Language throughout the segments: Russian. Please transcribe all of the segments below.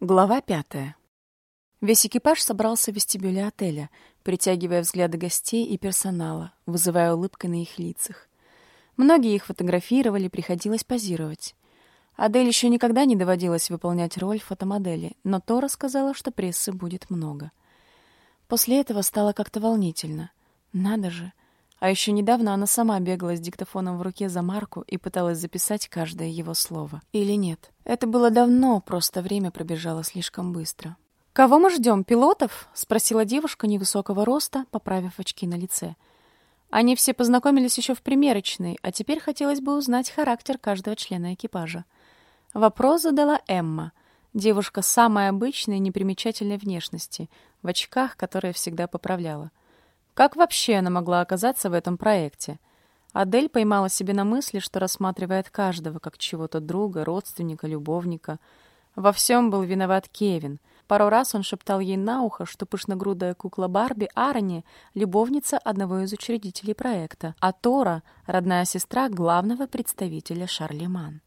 Глава пятая. Весь экипаж собрался в вестибюле отеля, притягивая взгляды гостей и персонала, вызывая улыбкой на их лицах. Многие их фотографировали, приходилось позировать. Адель еще никогда не доводилось выполнять роль фотомодели, но Тора сказала, что прессы будет много. После этого стало как-то волнительно. Надо же, а еще недавно она сама бегала с диктофоном в руке за Марку и пыталась записать каждое его слово. Или нет? Это было давно, просто время пробежало слишком быстро. «Кого мы ждем, пилотов?» — спросила девушка невысокого роста, поправив очки на лице. Они все познакомились еще в примерочной, а теперь хотелось бы узнать характер каждого члена экипажа. Вопрос задала Эмма. Девушка самой обычной, непримечательной внешности, в очках, которые всегда поправляла. Как вообще она могла оказаться в этом проекте? Адель поймала себе на мысли, что рассматривает каждого как чего-то друга, родственника, любовника. Во всем был виноват Кевин. Пару раз он шептал ей на ухо, что пышногрудая кукла Барби Арони — любовница одного из учредителей проекта, а Тора — родная сестра главного представителя Шарлеман.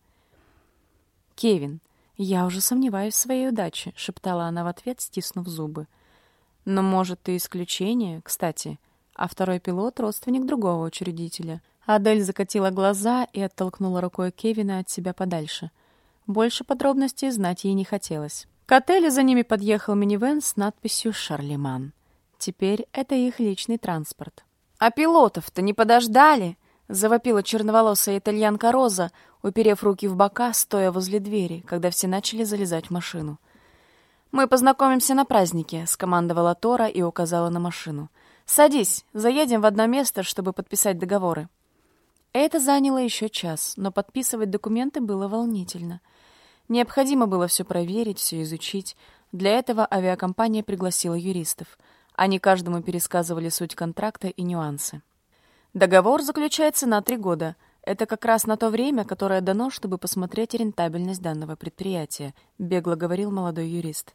«Кевин, я уже сомневаюсь в своей удаче», — шептала она в ответ, стиснув зубы. Но, может, и исключение, кстати. А второй пилот — родственник другого учредителя. Адель закатила глаза и оттолкнула рукой Кевина от себя подальше. Больше подробностей знать ей не хотелось. К отелю за ними подъехал минивэн с надписью «Шарлеман». Теперь это их личный транспорт. «А пилотов-то не подождали!» — завопила черноволосая итальянка Роза, уперев руки в бока, стоя возле двери, когда все начали залезать в машину. «Мы познакомимся на празднике», — скомандовала Тора и указала на машину. «Садись, заедем в одно место, чтобы подписать договоры». Это заняло еще час, но подписывать документы было волнительно. Необходимо было все проверить, все изучить. Для этого авиакомпания пригласила юристов. Они каждому пересказывали суть контракта и нюансы. Договор заключается на три года — это как раз на то время, которое дано, чтобы посмотреть рентабельность данного предприятия, бегло говорил молодой юрист.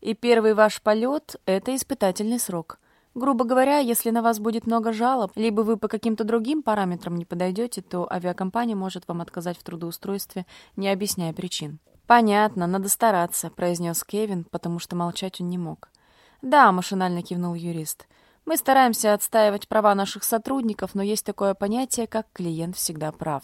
И первый ваш полет — это испытательный срок. Грубо говоря, если на вас будет много жалоб, либо вы по каким-то другим параметрам не подойдете, то авиакомпания может вам отказать в трудоустройстве, не объясняя причин. «Понятно, надо стараться», — произнес Кевин, потому что молчать он не мог. «Да», — машинально кивнул юрист. Мы стараемся отстаивать права наших сотрудников, но есть такое понятие, как клиент всегда прав.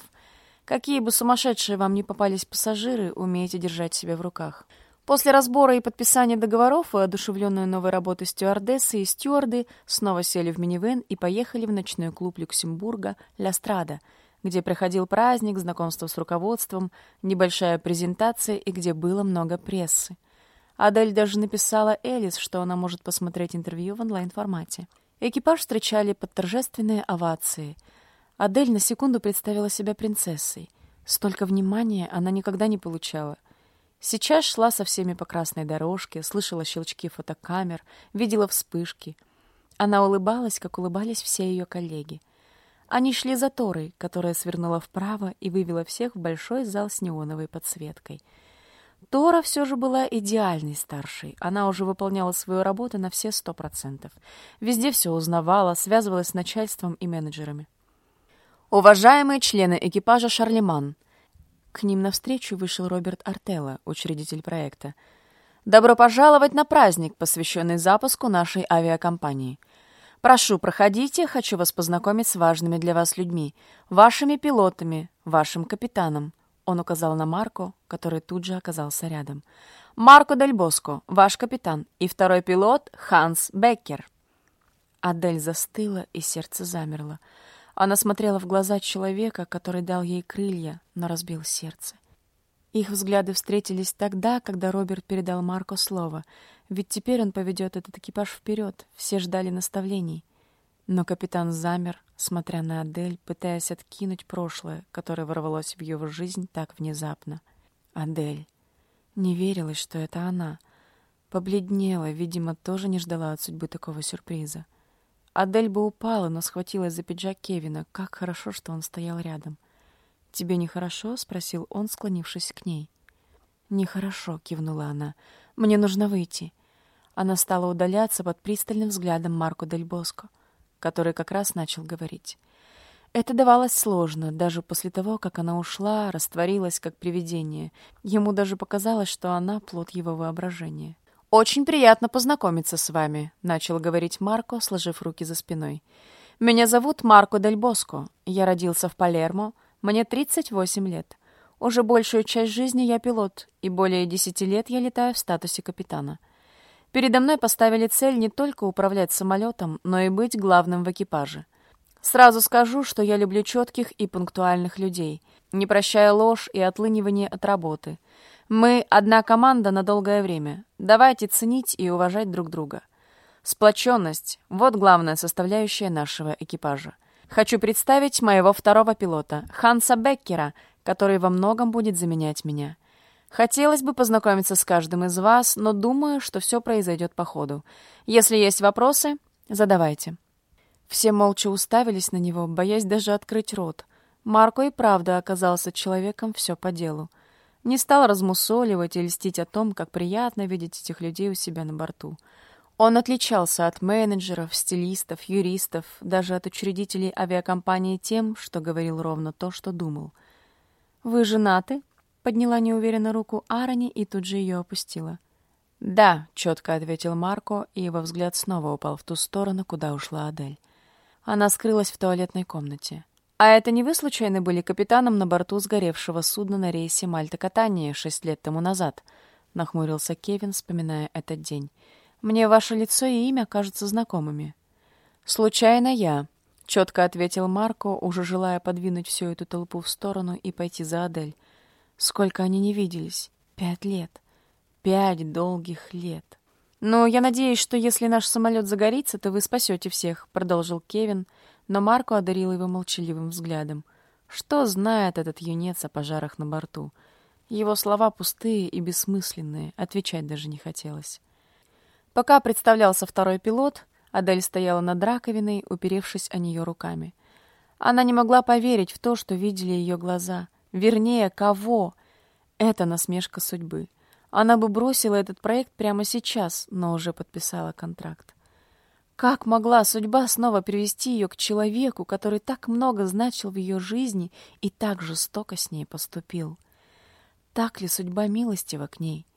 Какие бы сумасшедшие вам ни попались пассажиры, умеете держать себя в руках. После разбора и подписания договоров и одушевленной новой работы стюардессы и стюарды снова сели в минивэн и поехали в ночной клуб Люксембурга «Ля Страда», где проходил праздник, знакомство с руководством, небольшая презентация и где было много прессы. Адель даже написала Элис, что она может посмотреть интервью в онлайн-формате. Экипаж встречали под торжественные овации. Адель на секунду представила себя принцессой. Столько внимания она никогда не получала. Сейчас шла со всеми по красной дорожке, слышала щелчки фотокамер, видела вспышки. Она улыбалась, как улыбались все ее коллеги. Они шли за Торой, которая свернула вправо и вывела всех в большой зал с неоновой подсветкой — Тора все же была идеальной старшей. Она уже выполняла свою работу на все сто процентов. Везде все узнавала, связывалась с начальством и менеджерами. «Уважаемые члены экипажа «Шарлеман», к ним навстречу вышел Роберт Артелло, учредитель проекта. «Добро пожаловать на праздник, посвященный запуску нашей авиакомпании. Прошу, проходите, хочу вас познакомить с важными для вас людьми, вашими пилотами, вашим капитаном». Он указал на Марко, который тут же оказался рядом. «Марко Дель Боско, ваш капитан, и второй пилот Ханс Беккер». Адель застыла, и сердце замерло. Она смотрела в глаза человека, который дал ей крылья, но разбил сердце. Их взгляды встретились тогда, когда Роберт передал Марко слово, ведь теперь он поведет этот экипаж вперед, все ждали наставлений. Но капитан замер, смотря на Адель, пытаясь откинуть прошлое, которое ворвалось в его жизнь так внезапно. Адель. Не верилось, что это она. Побледнела, видимо, тоже не ждала от судьбы такого сюрприза. Адель бы упала, но схватилась за пиджак Кевина. Как хорошо, что он стоял рядом. «Тебе нехорошо?» — спросил он, склонившись к ней. «Нехорошо», — кивнула она. «Мне нужно выйти». Она стала удаляться под пристальным взглядом Марко Дель Боско — который как раз начал говорить. Это давалось сложно, даже после того, как она ушла, растворилась как привидение. Ему даже показалось, что она — плод его воображения. «Очень приятно познакомиться с вами», — начал говорить Марко, сложив руки за спиной. «Меня зовут Марко Дель Боско. Я родился в Палермо. Мне 38 лет. Уже большую часть жизни я пилот, и более 10 лет я летаю в статусе капитана. Передо мной поставили цель не только управлять самолетом, но и быть главным в экипаже. Сразу скажу, что я люблю четких и пунктуальных людей, не прощая ложь и отлынивание от работы. Мы одна команда на долгое время. Давайте ценить и уважать друг друга. Сплоченность — вот главная составляющая нашего экипажа. Хочу представить моего второго пилота, Ханса Беккера, который во многом будет заменять меня. Хотелось бы познакомиться с каждым из вас, но думаю, что все произойдет по ходу. Если есть вопросы, задавайте. Все молча уставились на него, боясь даже открыть рот. Марко и правда оказался человеком все по делу. Не стал размусоливать и льстить о том, как приятно видеть этих людей у себя на борту. Он отличался от менеджеров, стилистов, юристов, даже от учредителей авиакомпании тем, что говорил ровно то, что думал. «Вы женаты?» — подняла неуверенно руку Арони и тут же ее опустила. «Да», — четко ответил Марко, и его взгляд снова упал в ту сторону, куда ушла Адель. Она скрылась в туалетной комнате. «А это не вы, случайно, были капитаном на борту сгоревшего судна на рейсе Мальта-Катания шесть лет тому назад?» — нахмурился Кевин, вспоминая этот день. «Мне ваше лицо и имя кажутся знакомыми». «Случайно я», — четко ответил Марко, уже желая подвинуть всю эту толпу в сторону и пойти за Адель. «Сколько они не виделись? Пять лет. Пять долгих лет». «Ну, я надеюсь, что если наш самолет загорится, то вы спасете всех», — продолжил Кевин, но Марко одарил его молчаливым взглядом. Что знает этот юнец о пожарах на борту? Его слова пустые и бессмысленные, отвечать даже не хотелось. Пока представлялся второй пилот, Адель стояла над раковиной, уперевшись о нее руками. Она не могла поверить в то, что видели ее глаза. Вернее, кого? Это насмешка судьбы. Она бы бросила этот проект прямо сейчас, но уже подписала контракт. Как могла судьба снова привести ее к человеку, который так много значил в ее жизни и так жестоко с ней поступил? Так ли судьба милостива к ней?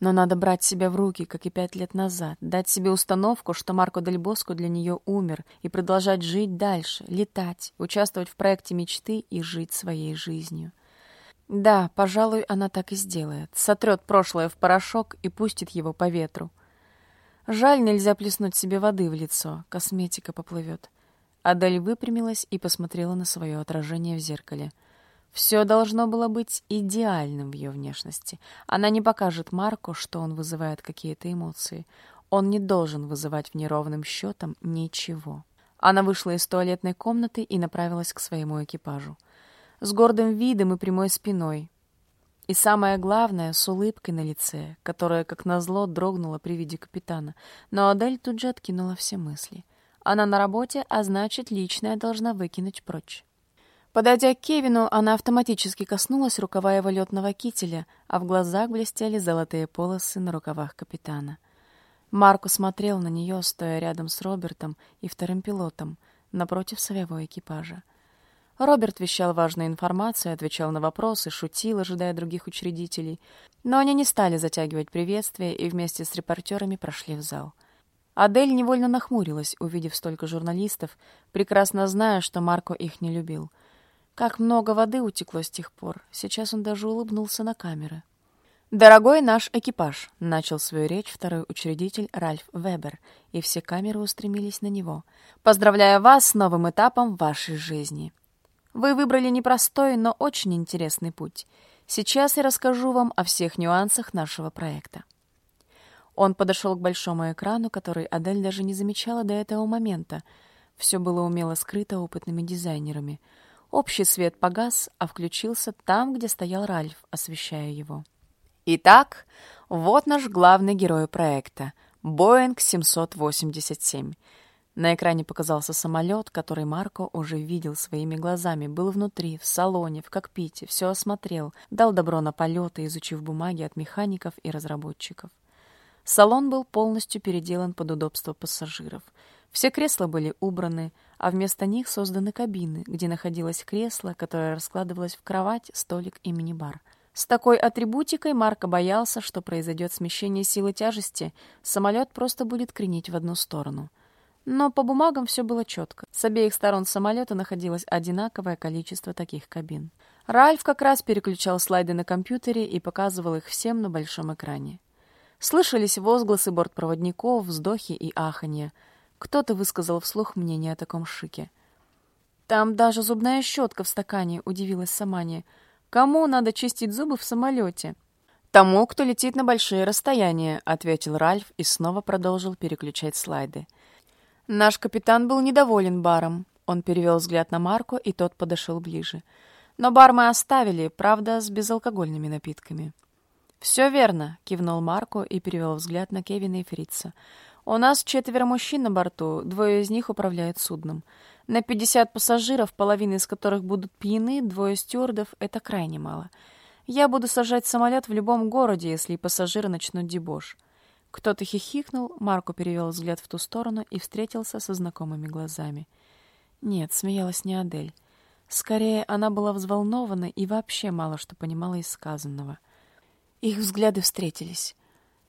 Но надо брать себя в руки, как и пять лет назад, дать себе установку, что Марко Дель Боско для нее умер, и продолжать жить дальше, летать, участвовать в проекте мечты и жить своей жизнью. Да, пожалуй, она так и сделает. Сотрет прошлое в порошок и пустит его по ветру. Жаль, нельзя плеснуть себе воды в лицо. Косметика поплывет. Адель выпрямилась и посмотрела на свое отражение в зеркале. Все должно было быть идеальным в ее внешности. Она не покажет Марку, что он вызывает какие-то эмоции. Он не должен вызывать в неровным счетом ничего. Она вышла из туалетной комнаты и направилась к своему экипажу с гордым видом и прямой спиной. И самое главное, с улыбкой на лице, которая, как назло, дрогнула при виде капитана. Но Адель тут же откинула все мысли. Она на работе, а значит, личное должна выкинуть прочь. Подойдя к Кевину, она автоматически коснулась рукава его летного кителя, а в глазах блестели золотые полосы на рукавах капитана. Марко смотрел на нее, стоя рядом с Робертом и вторым пилотом, напротив своего экипажа. Роберт вещал важную информацию, отвечал на вопросы, шутил, ожидая других учредителей. Но они не стали затягивать приветствие и вместе с репортерами прошли в зал. Адель невольно нахмурилась, увидев столько журналистов, прекрасно зная, что Марко их не любил. Как много воды утекло с тех пор. Сейчас он даже улыбнулся на камеры. «Дорогой наш экипаж», — начал свою речь второй учредитель Ральф Вебер, и все камеры устремились на него. «Поздравляю вас с новым этапом вашей жизни. Вы выбрали непростой, но очень интересный путь. Сейчас я расскажу вам о всех нюансах нашего проекта. Он подошел к большому экрану, который Адель даже не замечала до этого момента. Все было умело скрыто опытными дизайнерами. Общий свет погас, а включился там, где стоял Ральф, освещая его. Итак, вот наш главный герой проекта — Боинг 787. На экране показался самолет, который Марко уже видел своими глазами, был внутри, в салоне, в кокпите, все осмотрел, дал добро на полеты, изучив бумаги от механиков и разработчиков. Салон был полностью переделан под удобство пассажиров. Все кресла были убраны, а вместо них созданы кабины, где находилось кресло, которое раскладывалось в кровать, столик и мини-бар. С такой атрибутикой Марко боялся, что произойдет смещение силы тяжести, самолет просто будет кренить в одну сторону. Но по бумагам все было четко. С обеих сторон самолета находилось одинаковое количество таких кабин. Ральф как раз переключал слайды на компьютере и показывал их всем на большом экране. Слышались возгласы бортпроводников, вздохи и аханье. Кто-то высказал вслух мнение о таком шике. «Там даже зубная щетка в стакане», — удивилась Самания. «Кому надо чистить зубы в самолете?» «Тому, кто летит на большие расстояния», — ответил Ральф и снова продолжил переключать слайды. Наш капитан был недоволен баром. Он перевел взгляд на Марко, и тот подошел ближе. Но бар мы оставили, правда, с безалкогольными напитками. «Все верно», — кивнул Марко и перевел взгляд на Кевина и Фрица. «У нас четверо мужчин на борту, двое из них управляют судном. На пятьдесят пассажиров, половина из которых будут пьяны, двое стюардов — это крайне мало. Я буду сажать самолет в любом городе, если пассажиры начнут дебош». Кто-то хихикнул, Марко перевел взгляд в ту сторону и встретился со знакомыми глазами. Нет, смеялась не Адель. Скорее, она была взволнована и вообще мало что понимала из сказанного. Их взгляды встретились.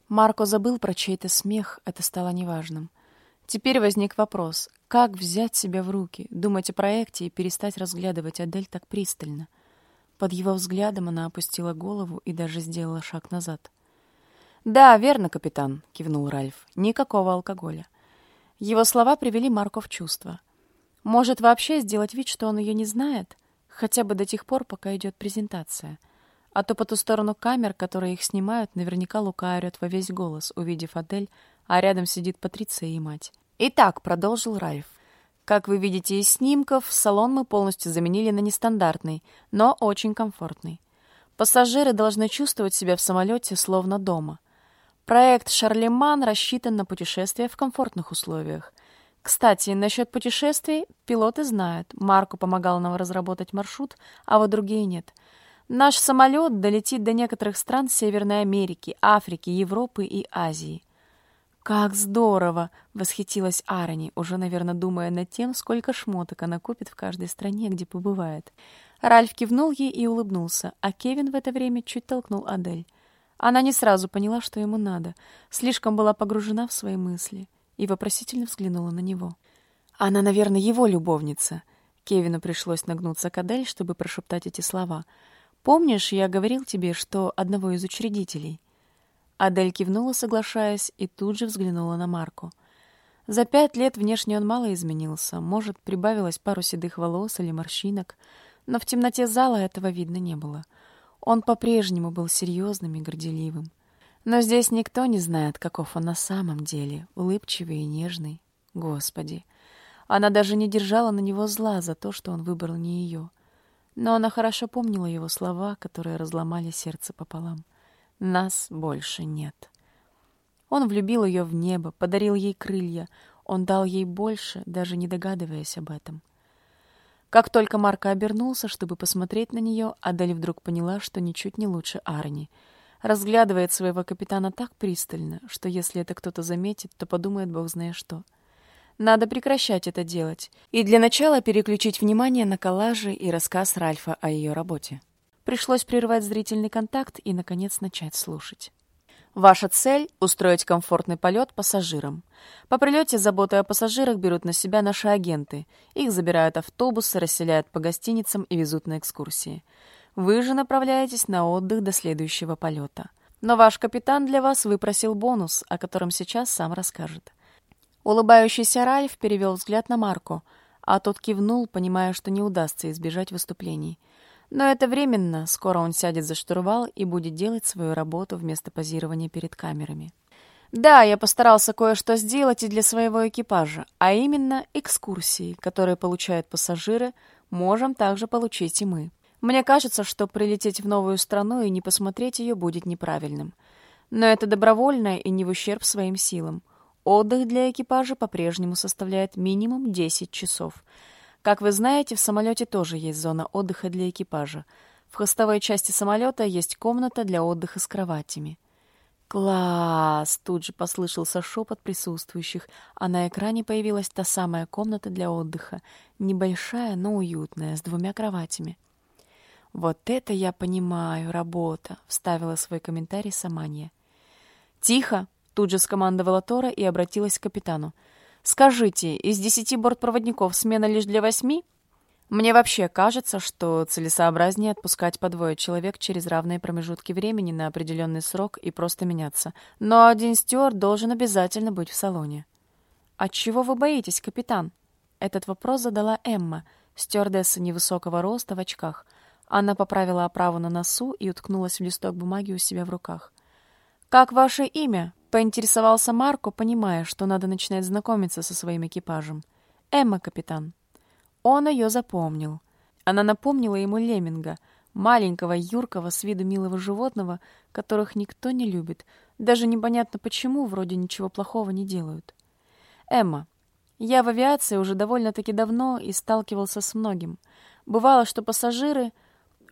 Марко забыл про чей-то смех, это стало неважным. Теперь возник вопрос, как взять себя в руки, думать о проекте и перестать разглядывать Адель так пристально. Под его взглядом она опустила голову и даже сделала шаг назад. «Да, верно, капитан», — кивнул Ральф. «Никакого алкоголя». Его слова привели Марко в чувство. Может, вообще сделать вид, что он ее не знает? Хотя бы до тех пор, пока идет презентация. А то по ту сторону камер, которые их снимают, наверняка Лука орет во весь голос, увидев Адель, а рядом сидит Патриция и мать. «Итак», — продолжил Ральф, — «как вы видите из снимков, салон мы полностью заменили на нестандартный, но очень комфортный. Пассажиры должны чувствовать себя в самолете словно дома. Проект «Шарлеман» рассчитан на путешествия в комфортных условиях. Кстати, насчет путешествий пилоты знают. Марко помогал нам разработать маршрут, а вот другие нет. Наш самолет долетит до некоторых стран Северной Америки, Африки, Европы и Азии. «Как здорово!» — восхитилась Арани, уже, наверное, думая над тем, сколько шмоток она купит в каждой стране, где побывает. Ральф кивнул ей и улыбнулся, а Кевин в это время чуть толкнул Адель. Она не сразу поняла, что ему надо, слишком была погружена в свои мысли и вопросительно взглянула на него. Она, наверное, его любовница. Кевину пришлось нагнуться к Адель, чтобы прошептать эти слова. «Помнишь, я говорил тебе, что одного из учредителей?» Адель кивнула, соглашаясь, и тут же взглянула на Марку. За пять лет внешне он мало изменился, может, прибавилось пару седых волос или морщинок, но в темноте зала этого видно не было — он по-прежнему был серьезным и горделивым. Но здесь никто не знает, каков он на самом деле, улыбчивый и нежный. Господи! Она даже не держала на него зла за то, что он выбрал не ее. Но она хорошо помнила его слова, которые разломали сердце пополам. «Нас больше нет». Он влюбил ее в небо, подарил ей крылья. Он дал ей больше, даже не догадываясь об этом. Как только Марка обернулся, чтобы посмотреть на нее, Адель вдруг поняла, что ничуть не лучше Арни. Разглядывает своего капитана так пристально, что если это кто-то заметит, то подумает бог знает что. Надо прекращать это делать. И для начала переключить внимание на коллажи и рассказ Ральфа о ее работе. Пришлось прервать зрительный контакт и, наконец, начать слушать. Ваша цель — устроить комфортный полет пассажирам. По прилете заботы о пассажирах берут на себя наши агенты. Их забирают автобусы, расселяют по гостиницам и везут на экскурсии. Вы же направляетесь на отдых до следующего полета. Но ваш капитан для вас выпросил бонус, о котором сейчас сам расскажет. Улыбающийся Ральф перевел взгляд на Марко, а тот кивнул, понимая, что не удастся избежать выступлений — но это временно, скоро он сядет за штурвал и будет делать свою работу вместо позирования перед камерами. Да, я постарался кое-что сделать и для своего экипажа, а именно экскурсии, которые получают пассажиры, можем также получить и мы. Мне кажется, что прилететь в новую страну и не посмотреть ее будет неправильным. Но это добровольно и не в ущерб своим силам. Отдых для экипажа по-прежнему составляет минимум 10 часов — как вы знаете, в самолете тоже есть зона отдыха для экипажа. В хвостовой части самолета есть комната для отдыха с кроватями. «Класс!» — тут же послышался шепот присутствующих, а на экране появилась та самая комната для отдыха, небольшая, но уютная, с двумя кроватями. «Вот это я понимаю, работа!» — вставила свой комментарий Саманья. «Тихо!» — тут же скомандовала Тора и обратилась к капитану. «Скажите, из десяти бортпроводников смена лишь для восьми?» Мне вообще кажется, что целесообразнее отпускать по двое человек через равные промежутки времени на определенный срок и просто меняться. Но один стюард должен обязательно быть в салоне. От чего вы боитесь, капитан? Этот вопрос задала Эмма, стюардесса невысокого роста в очках. Она поправила оправу на носу и уткнулась в листок бумаги у себя в руках. «Как ваше имя?» — поинтересовался Марко, понимая, что надо начинать знакомиться со своим экипажем. «Эмма, капитан». Он ее запомнил. Она напомнила ему лемминга, маленького, юркого, с виду милого животного, которых никто не любит, даже непонятно почему, вроде ничего плохого не делают. Эмма. Я в авиации уже довольно-таки давно и сталкивался с многим. Бывало, что пассажиры...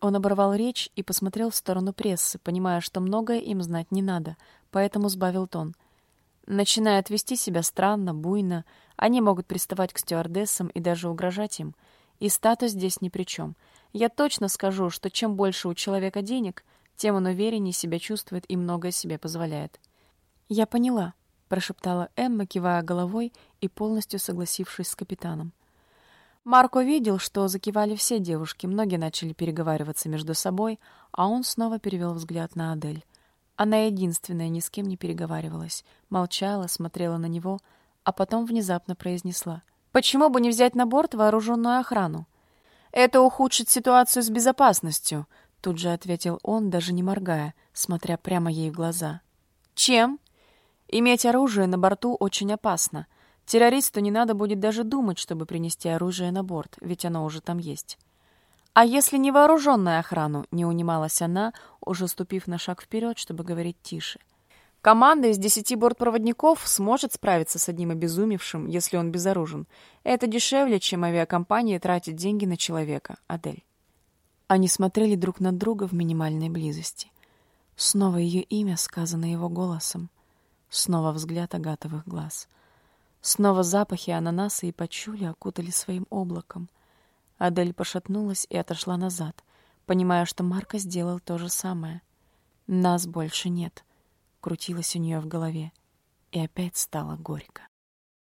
Он оборвал речь и посмотрел в сторону прессы, понимая, что многое им знать не надо, поэтому сбавил тон. Начинают вести себя странно, буйно, они могут приставать к стюардессам и даже угрожать им. И статус здесь ни при чем. Я точно скажу, что чем больше у человека денег, тем он увереннее себя чувствует и многое себе позволяет. «Я поняла», — прошептала Эмма, кивая головой и полностью согласившись с капитаном. Марко видел, что закивали все девушки, многие начали переговариваться между собой, а он снова перевел взгляд на Адель. Она единственная ни с кем не переговаривалась, молчала, смотрела на него — а потом внезапно произнесла. «Почему бы не взять на борт вооруженную охрану?» «Это ухудшит ситуацию с безопасностью», — тут же ответил он, даже не моргая, смотря прямо ей в глаза. «Чем?» «Иметь оружие на борту очень опасно. Террористу не надо будет даже думать, чтобы принести оружие на борт, ведь оно уже там есть». «А если не вооруженная охрану?» — не унималась она, уже ступив на шаг вперед, чтобы говорить тише — Команда из десяти бортпроводников сможет справиться с одним обезумевшим, если он безоружен. Это дешевле, чем авиакомпания тратит деньги на человека, Адель. Они смотрели друг на друга в минимальной близости. Снова ее имя сказано его голосом. Снова взгляд агатовых глаз. Снова запахи ананаса и пачули окутали своим облаком. Адель пошатнулась и отошла назад, понимая, что Марко сделал то же самое. Нас больше нет крутилось у нее в голове, и опять стало горько.